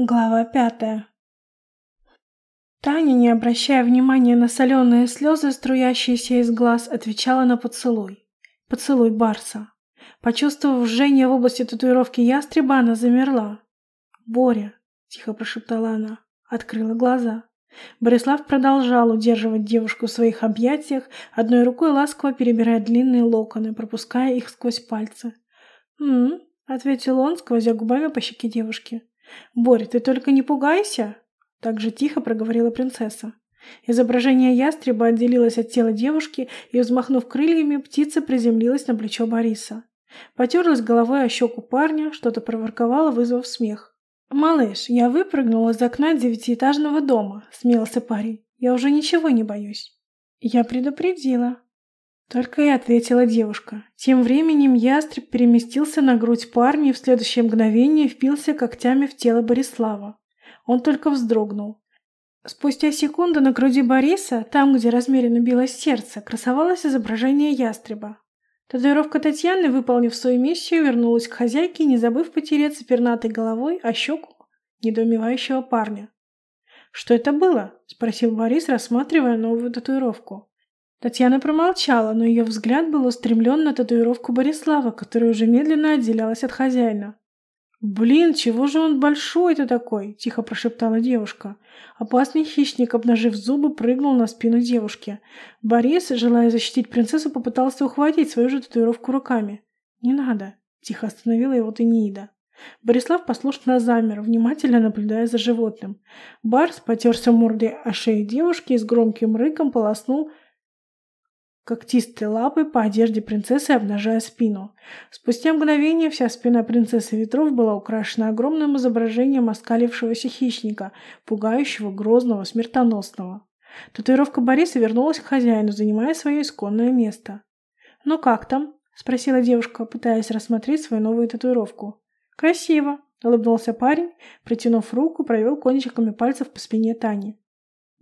Глава пятая. Таня, не обращая внимания на соленые слезы, струящиеся из глаз, отвечала на поцелуй. Поцелуй Барса. Почувствовав жжение в области татуировки ястреба, она замерла. «Боря», — тихо прошептала она, открыла глаза. Борислав продолжал удерживать девушку в своих объятиях, одной рукой ласково перебирая длинные локоны, пропуская их сквозь пальцы. «М-м», ответил он, сквозя губами по щеке девушки. «Борь, ты только не пугайся!» Так же тихо проговорила принцесса. Изображение ястреба отделилось от тела девушки, и, взмахнув крыльями, птица приземлилась на плечо Бориса. Потерлась головой о щеку парня, что-то проворковала, вызвав смех. «Малыш, я выпрыгнула из окна девятиэтажного дома», — смеялся парень. «Я уже ничего не боюсь». «Я предупредила», только и ответила девушка. Тем временем ястреб переместился на грудь парня и в следующее мгновение впился когтями в тело Борислава. Он только вздрогнул. Спустя секунду на груди Бориса, там, где размеренно билось сердце, красовалось изображение ястреба. Татуировка Татьяны, выполнив свою миссию, вернулась к хозяйке, не забыв потереться пернатой головой о щеку недоумевающего парня. «Что это было?» – спросил Борис, рассматривая новую татуировку. Татьяна промолчала, но ее взгляд был устремлен на татуировку Борислава, которая уже медленно отделялась от хозяина. «Блин, чего же он большой-то такой?» – тихо прошептала девушка. Опасный хищник, обнажив зубы, прыгнул на спину девушки. Борис, желая защитить принцессу, попытался ухватить свою же татуировку руками. «Не надо», – тихо остановила его Таниида. Борислав послушно замер, внимательно наблюдая за животным. Барс потерся мордой о шею девушки и с громким рыком полоснул когтистой лапой по одежде принцессы, обнажая спину. Спустя мгновение вся спина принцессы ветров была украшена огромным изображением оскалившегося хищника, пугающего, грозного, смертоносного. Татуировка Бориса вернулась к хозяину, занимая свое исконное место. «Ну как там?» – спросила девушка, пытаясь рассмотреть свою новую татуировку. «Красиво!» – улыбнулся парень, протянув руку, провел кончиками пальцев по спине Тани.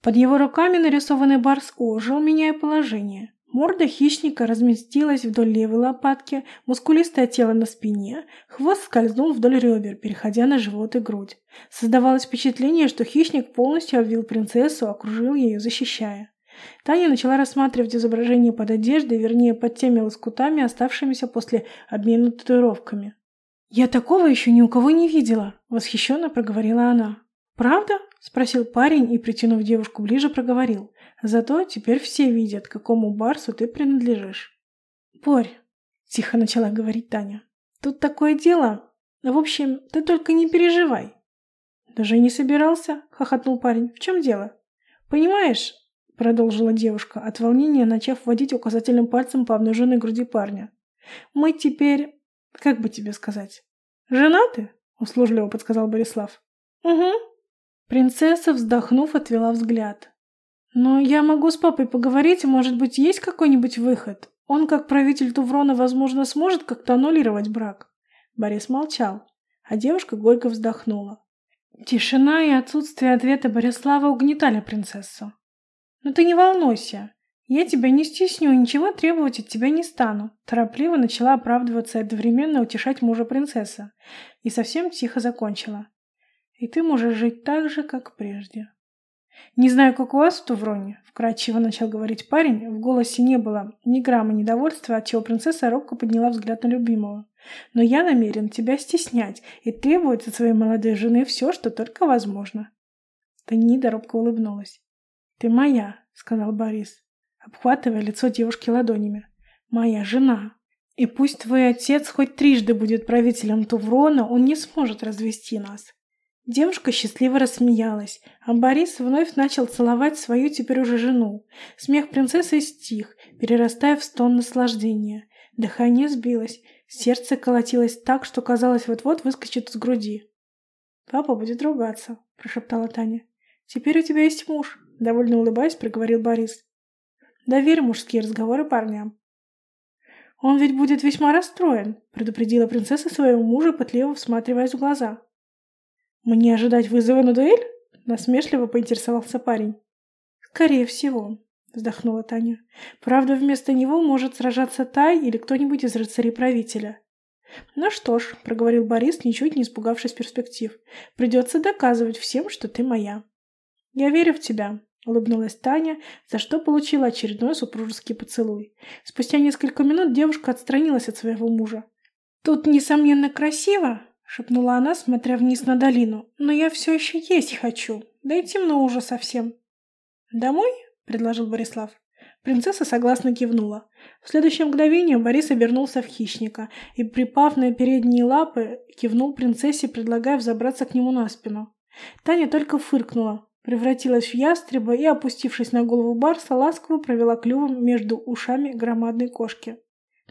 Под его руками нарисованный барс ожил, меняя положение. Морда хищника разместилась вдоль левой лопатки, мускулистое тело на спине, хвост скользнул вдоль ребер, переходя на живот и грудь. Создавалось впечатление, что хищник полностью обвил принцессу, окружил ее, защищая. Таня начала рассматривать изображение под одеждой, вернее, под теми лоскутами, оставшимися после обмена татуировками. «Я такого еще ни у кого не видела!» — восхищенно проговорила она. «Правда?» — спросил парень и, притянув девушку ближе, проговорил. Зато теперь все видят, какому барсу ты принадлежишь. Порь, тихо начала говорить Таня. Тут такое дело. В общем, ты только не переживай. Даже не собирался, хохотнул парень. В чем дело? Понимаешь, продолжила девушка, от волнения начав водить указательным пальцем по обнаженной груди парня. Мы теперь, как бы тебе сказать, женаты? услужливо подсказал Борислав. Угу. Принцесса, вздохнув, отвела взгляд. Но я могу с папой поговорить, может быть, есть какой-нибудь выход? Он, как правитель Туврона, возможно, сможет как-то аннулировать брак. Борис молчал, а девушка горько вздохнула. Тишина и отсутствие ответа Борислава угнетали принцессу. «Но ты не волнуйся. Я тебя не стесню ничего требовать от тебя не стану», торопливо начала оправдываться и одновременно утешать мужа принцесса. И совсем тихо закончила. «И ты можешь жить так же, как прежде». «Не знаю, как у вас в Тувроне», — вкратчиво начал говорить парень. В голосе не было ни грамма недовольства, отчего принцесса робко подняла взгляд на любимого. «Но я намерен тебя стеснять и требовать от своей молодой жены все, что только возможно». Танида робко улыбнулась. «Ты моя», — сказал Борис, обхватывая лицо девушки ладонями. «Моя жена. И пусть твой отец хоть трижды будет правителем Туврона, он не сможет развести нас. Девушка счастливо рассмеялась, а Борис вновь начал целовать свою теперь уже жену. Смех принцессы стих, перерастая в стон наслаждения. Дыхание сбилось, сердце колотилось так, что казалось вот-вот выскочит из груди. «Папа будет ругаться», – прошептала Таня. «Теперь у тебя есть муж», – довольно улыбаясь, проговорил Борис. «Доверь мужские разговоры парням». «Он ведь будет весьма расстроен», – предупредила принцесса своего мужа, пытливо всматриваясь в глаза. «Мне ожидать вызова на дуэль?» — насмешливо поинтересовался парень. «Скорее всего», — вздохнула Таня. «Правда, вместо него может сражаться Тай или кто-нибудь из рыцарей правителя». «Ну что ж», — проговорил Борис, ничуть не испугавшись перспектив, — «придется доказывать всем, что ты моя». «Я верю в тебя», — улыбнулась Таня, за что получила очередной супружеский поцелуй. Спустя несколько минут девушка отстранилась от своего мужа. «Тут, несомненно, красиво», — шепнула она, смотря вниз на долину, — «но я все еще есть хочу, да и темно уже совсем». «Домой?» — предложил Борислав. Принцесса согласно кивнула. В следующее мгновение Борис обернулся в хищника и, припав на передние лапы, кивнул принцессе, предлагая взобраться к нему на спину. Таня только фыркнула, превратилась в ястреба и, опустившись на голову барса, ласково провела клювом между ушами громадной кошки.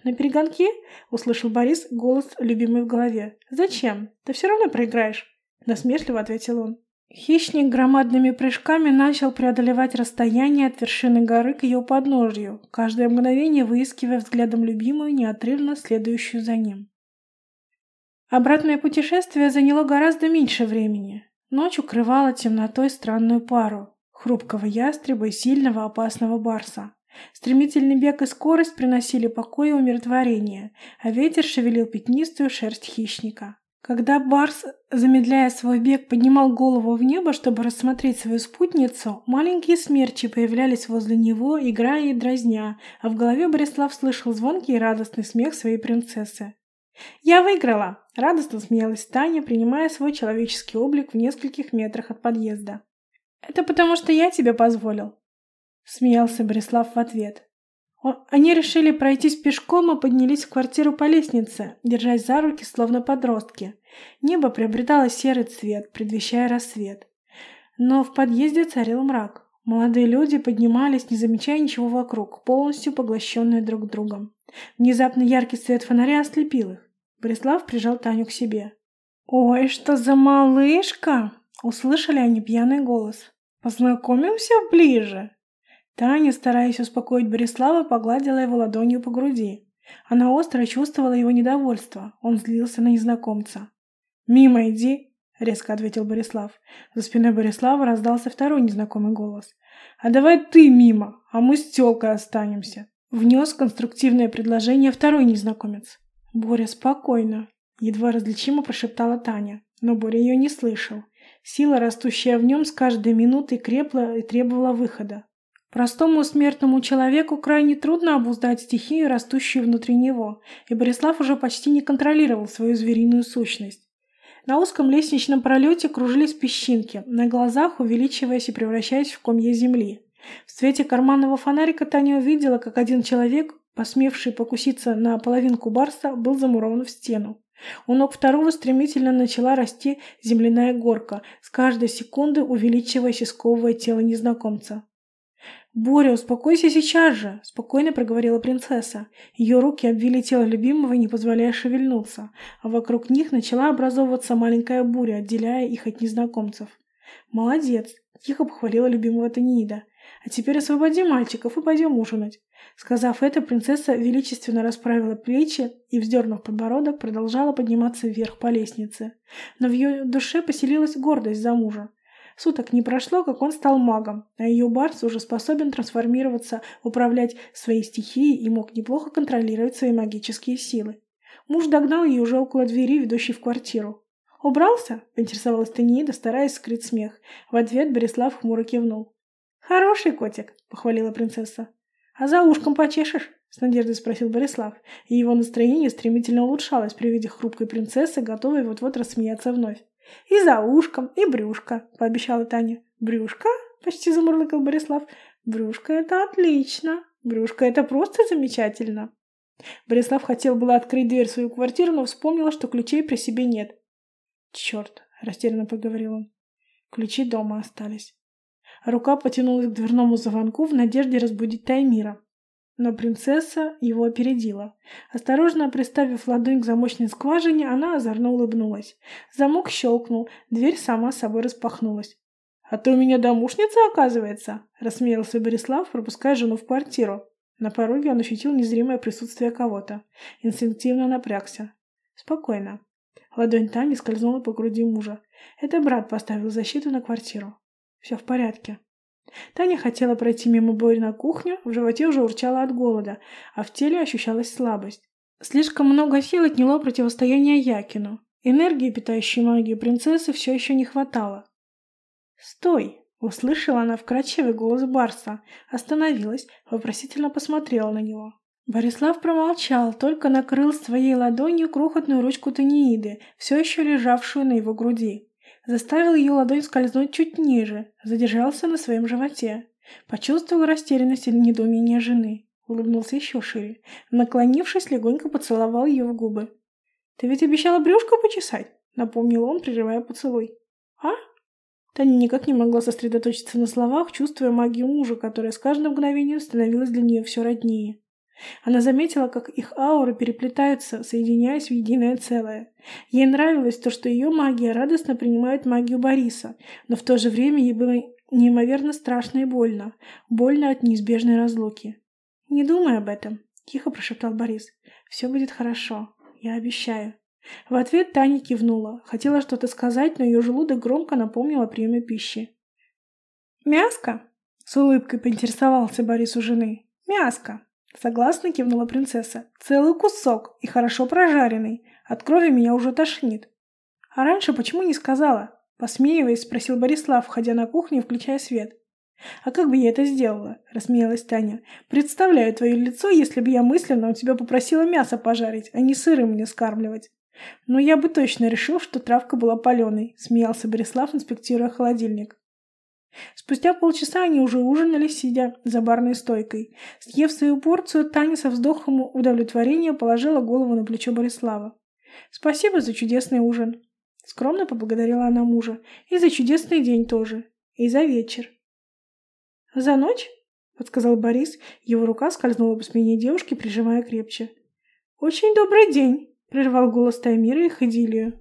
«На перегонки?» — услышал Борис голос любимый в голове. «Зачем? Ты все равно проиграешь», — насмешливо ответил он. Хищник громадными прыжками начал преодолевать расстояние от вершины горы к ее подножью, каждое мгновение выискивая взглядом любимую, неотрывно следующую за ним. Обратное путешествие заняло гораздо меньше времени. Ночь укрывала темнотой странную пару — хрупкого ястреба и сильного опасного барса. Стремительный бег и скорость приносили покой и умиротворение, а ветер шевелил пятнистую шерсть хищника. Когда Барс, замедляя свой бег, поднимал голову в небо, чтобы рассмотреть свою спутницу, маленькие смерчи появлялись возле него, играя и дразня, а в голове Борислав слышал звонкий и радостный смех своей принцессы. «Я выиграла!» — радостно смеялась Таня, принимая свой человеческий облик в нескольких метрах от подъезда. «Это потому, что я тебе позволил!» — смеялся Борислав в ответ. Они решили пройтись пешком и поднялись в квартиру по лестнице, держась за руки, словно подростки. Небо приобретало серый цвет, предвещая рассвет. Но в подъезде царил мрак. Молодые люди поднимались, не замечая ничего вокруг, полностью поглощенные друг другом. Внезапно яркий свет фонаря ослепил их. Борислав прижал Таню к себе. «Ой, что за малышка!» Услышали они пьяный голос. «Познакомимся ближе!» Таня, стараясь успокоить Борислава, погладила его ладонью по груди. Она остро чувствовала его недовольство. Он злился на незнакомца. «Мимо иди!» — резко ответил Борислав. За спиной Борислава раздался второй незнакомый голос. «А давай ты мимо, а мы с тёлкой останемся!» Внес конструктивное предложение второй незнакомец. «Боря, спокойно!» — едва различимо прошептала Таня. Но Боря ее не слышал. Сила, растущая в нем, с каждой минутой крепла и требовала выхода. Простому смертному человеку крайне трудно обуздать стихию, растущую внутри него, и Борислав уже почти не контролировал свою звериную сущность. На узком лестничном пролете кружились песчинки, на глазах увеличиваясь и превращаясь в комья земли. В свете карманного фонарика Таня увидела, как один человек, посмевший покуситься на половинку барса, был замурован в стену. У ног второго стремительно начала расти земляная горка, с каждой секунды увеличиваясь и сковывая тело незнакомца. «Боря, успокойся сейчас же!» – спокойно проговорила принцесса. Ее руки обвили тело любимого, не позволяя шевельнуться, а вокруг них начала образовываться маленькая буря, отделяя их от незнакомцев. «Молодец!» – тихо похвалила любимого Таниида. «А теперь освободи мальчиков и пойдем ужинать». Сказав это, принцесса величественно расправила плечи и, вздернув подбородок, продолжала подниматься вверх по лестнице. Но в ее душе поселилась гордость за мужа. Суток не прошло, как он стал магом, а ее Барс уже способен трансформироваться, управлять своей стихией и мог неплохо контролировать свои магические силы. Муж догнал ее уже около двери, ведущей в квартиру. «Убрался?» — поинтересовалась Таниида, стараясь скрыть смех. В ответ Борислав хмуро кивнул. «Хороший котик», — похвалила принцесса. «А за ушком почешешь?» — с надеждой спросил Борислав, и его настроение стремительно улучшалось при виде хрупкой принцессы, готовой вот-вот рассмеяться вновь. «И за ушком, и брюшко», — пообещала Таня. «Брюшко?» — почти замурлыкал Борислав. «Брюшко — это отлично. Брюшко — это просто замечательно». Борислав хотел было открыть дверь в свою квартиру, но вспомнил, что ключей при себе нет. «Черт!» — растерянно поговорил он. Ключи дома остались. Рука потянулась к дверному звонку в надежде разбудить Таймира. Но принцесса его опередила. Осторожно приставив ладонь к замочной скважине, она озорно улыбнулась. Замок щелкнул, дверь сама собой распахнулась. «А ты у меня домушница, оказывается?» – рассмеялся Борислав, пропуская жену в квартиру. На пороге он ощутил незримое присутствие кого-то. Инстинктивно напрягся. «Спокойно». Ладонь Тани скользнула по груди мужа. Это брат поставил защиту на квартиру. «Все в порядке». Таня хотела пройти мимо Бори на кухню, в животе уже урчала от голода, а в теле ощущалась слабость. Слишком много сил отняло противостояние Якину. Энергии, питающей магию принцессы, все еще не хватало. «Стой!» — услышала она вкрадчивый голос Барса, остановилась, вопросительно посмотрела на него. Борислав промолчал, только накрыл своей ладонью крохотную ручку Танииды, все еще лежавшую на его груди. Заставил ее ладонь скользнуть чуть ниже, задержался на своем животе. Почувствовал растерянность и недоумение жены. Улыбнулся еще шире. Наклонившись, легонько поцеловал ее в губы. «Ты ведь обещала брюшко почесать?» Напомнил он, прерывая поцелуй. «А?» Таня никак не могла сосредоточиться на словах, чувствуя магию мужа, которая с каждым мгновением становилась для нее все роднее. Она заметила, как их ауры переплетаются, соединяясь в единое целое. Ей нравилось то, что ее магия радостно принимает магию Бориса, но в то же время ей было неимоверно страшно и больно. Больно от неизбежной разлуки. «Не думай об этом», — тихо прошептал Борис. «Все будет хорошо. Я обещаю». В ответ Таня кивнула. Хотела что-то сказать, но ее желудок громко напомнил о приеме пищи. «Мяско?» — с улыбкой поинтересовался Борис у жены. «Мяско!» Согласно кивнула принцесса. Целый кусок и хорошо прожаренный. От крови меня уже тошнит. А раньше почему не сказала? Посмеиваясь, спросил Борислав, входя на кухню и включая свет. «А как бы я это сделала?» – рассмеялась Таня. «Представляю твое лицо, если бы я мысленно у тебя попросила мясо пожарить, а не сырым мне скармливать». «Но я бы точно решил, что травка была паленой», – смеялся Борислав, инспектируя холодильник. Спустя полчаса они уже ужинали, сидя за барной стойкой. Съев свою порцию, Таня со вздохом удовлетворения положила голову на плечо Борислава. «Спасибо за чудесный ужин». Скромно поблагодарила она мужа. «И за чудесный день тоже. И за вечер». «За ночь?» — подсказал Борис. Его рука скользнула по спине девушки, прижимая крепче. «Очень добрый день!» — прервал голос Таймира их идиллию.